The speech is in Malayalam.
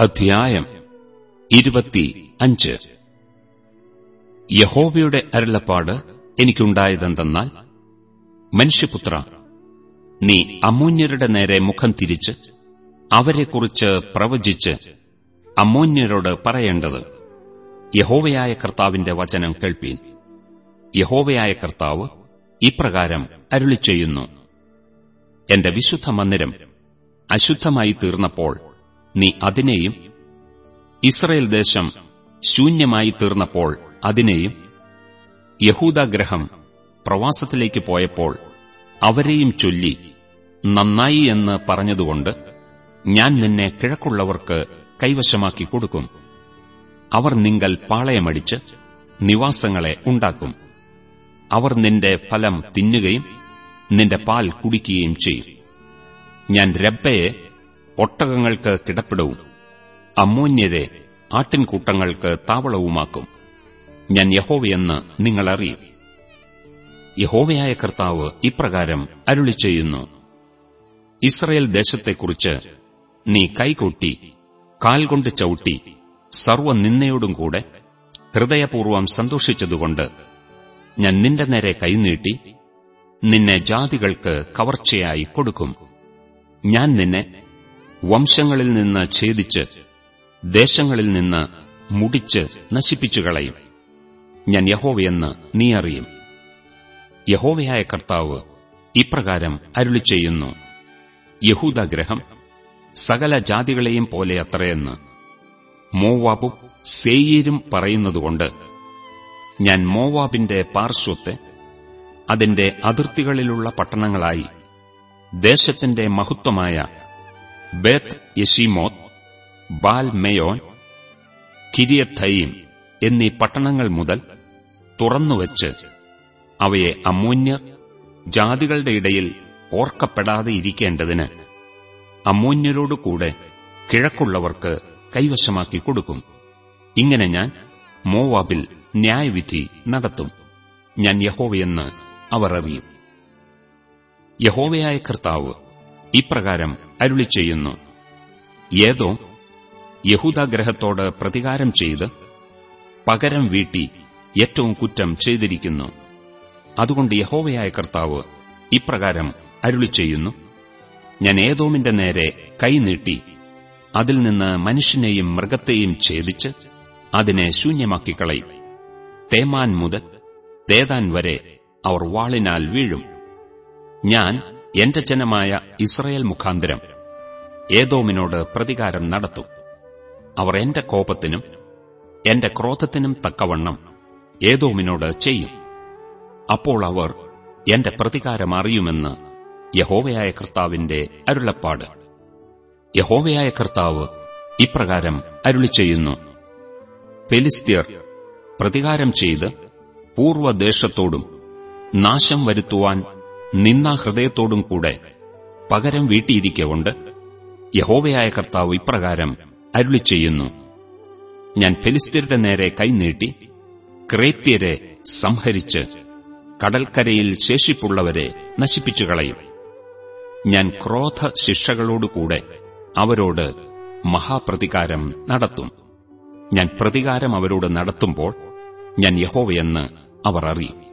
അധ്യായം ഇരുപത്തി അഞ്ച് യഹോവയുടെ അരുളപ്പാട് എനിക്കുണ്ടായതെന്തെന്നാൽ മനുഷ്യപുത്ര നീ അമൂന്യരുടെ നേരെ മുഖം തിരിച്ച് അവരെക്കുറിച്ച് പ്രവചിച്ച് അമൂന്യരോട് പറയേണ്ടത് യഹോവയായ കർത്താവിന്റെ വചനം കേൾപ്പീൻ. യഹോവയായ കർത്താവ് ഇപ്രകാരം അരുളി ചെയ്യുന്നു എന്റെ വിശുദ്ധ മന്ദിരം അശുദ്ധമായി തീർന്നപ്പോൾ നീ അതിനെയും ഇസ്രയേൽ ദേശം ശൂന്യമായി തീർന്നപ്പോൾ അതിനെയും യഹൂദാഗ്രഹം പ്രവാസത്തിലേക്ക് പോയപ്പോൾ അവരെയും ചൊല്ലി നന്നായി എന്ന് പറഞ്ഞതുകൊണ്ട് ഞാൻ നിന്നെ കിഴക്കുള്ളവർക്ക് കൈവശമാക്കി കൊടുക്കും. അവർ നിങ്ങൾ പാളയമടിച്ച് നിവാസങ്ങളെ ഉണ്ടാക്കും. അവർ നിന്റെ ഫലം തിന്നുകയും നിന്റെ പാൽ കുടിക്കുകയും ചെയ്യും. ഞാൻ രബ്ബയെ ഒട്ടകങ്ങൾക്ക് കിടപ്പിടവും. അമ്മോന്യരെ ആട്ടിൻകൂട്ടങ്ങൾക്ക് താവളവുമാക്കും. ഞാൻ യഹോവയെന്ന് നിങ്ങളറിയും. യഹോവയായ കർത്താവ് ഇപ്രകാരം അരുളി ചെയ്യുന്നു ഇസ്രയേൽ ദേശത്തെക്കുറിച്ച് നീ കൈകൊട്ടി കാൽകൊണ്ട് ചവിട്ടി സർവനിന്ദയോടും കൂടെ ഹൃദയപൂർവം സന്തോഷിച്ചതുകൊണ്ട് ഞാൻ നിന്റെ നേരെ കൈനീട്ടി നിന്നെ ജാതികൾക്ക് കവർച്ചയായി കൊടുക്കും. ഞാൻ നിന്നെ വംശങ്ങളിൽ നിന്ന് ഛേദിച്ച് ദേശങ്ങളിൽ നിന്ന് മുടിച്ച് നശിപ്പിച്ചു കളയും. ഞാൻ യഹോവയെന്ന് നീ അറിയും. യഹോവയായ കർത്താവ് ഇപ്രകാരം അരുളി ചെയ്യുന്നു. യഹൂദഗ്രഹം സകല ജാതികളെയും പോലെ അത്രയെന്ന് മോവാബും സേയീരും പറയുന്നതുകൊണ്ട് ഞാൻ മോവാബിന്റെ പാർശ്വത്തെ അതിന്റെ അതിർത്തികളിലുള്ള പട്ടണങ്ങളായി ദേശത്തിന്റെ മഹത്വമായ ബേത്ത് യശീമോത്ത് ബാൽ മെയോൻ കിരിയത്തയീം എന്നീ പട്ടണങ്ങൾ മുതൽ തുറന്നുവച്ച് അവയെ അമൂന്യർ ജാതികളുടെ ഇടയിൽ ഓർക്കപ്പെടാതെ ഇരിക്കേണ്ടതിന് അമ്മൂന്യരോടുകൂടെ കിഴക്കുള്ളവർക്ക് കൈവശമാക്കി കൊടുക്കും. ഇങ്ങനെ ഞാൻ മോവാബിൽ ന്യായവിധി നടത്തും. ഞാൻ യഹോവയെന്ന് അവർ അറിയും. യഹോവയായ കർത്താവ് ഇപ്രകാരം അരുളി ചെയ്യുന്നു. ഏതോ യഹൂദാഗ്രഹത്തോട് പ്രതികാരം ചെയ്ത് പകരം വീട്ടി ഏറ്റവും കുറ്റം ചെയ്തിരിക്കുന്നു. അതുകൊണ്ട് യഹോവയായ കർത്താവ് ഇപ്രകാരം അരുളി ചെയ്യുന്നു. ഞാൻ ഏതോമിന്റെ നേരെ കൈനീട്ടി അതിൽ നിന്ന് മനുഷ്യനെയും മൃഗത്തെയും ഛേദിച്ച് അതിനെ ശൂന്യമാക്കി കളയും തേമാൻ മുതൽ തേതാൻ വരെ അവർ വാളിനാൽ വീഴും. ഞാൻ എന്റെ ജനമായ ഇസ്രയേൽ മുഖാന്തരം ഏതോമിനോട് പ്രതികാരം നടത്തും. അവർ എന്റെ കോപത്തിനും എന്റെ ക്രോധത്തിനും തക്കവണ്ണം ഏതോമിനോട് ചെയ്യും. അപ്പോൾ അവർ എന്റെ പ്രതികാരം അറിയുമെന്ന് യഹോവയായ കർത്താവിന്റെ അരുളപ്പാട്. യഹോവയായ കർത്താവ് ഇപ്രകാരം അരുളി ചെയ്യുന്നു ഫെലിസ്തീർ പ്രതികാരം ചെയ്ത് പൂർവദേശത്തോടും നാശം വരുത്തുവാൻ നിന്നാ ഹൃദയത്തോടും കൂടെ പകരം വീട്ടിയിരിക്കൊണ്ട് യഹോവയായ കർത്താവ് ഇപ്രകാരം അരുളി ചെയ്യുന്നു ഞാൻ ഫെലിസ്തീരുടെ നേരെ കൈനീട്ടി ക്രേത്യരെ സംഹരിച്ച് കടൽക്കരയിൽ ശേഷിപ്പുള്ളവരെ നശിപ്പിച്ചു കളയും ഞാൻ ക്രോധ ശിക്ഷകളോടുകൂടെ അവരോട് മഹാപ്രതികാരം നടത്തും. ഞാൻ പ്രതികാരം അവരോട് നടത്തുമ്പോൾ ഞാൻ യഹോവയെന്ന് അവർ അറിയും.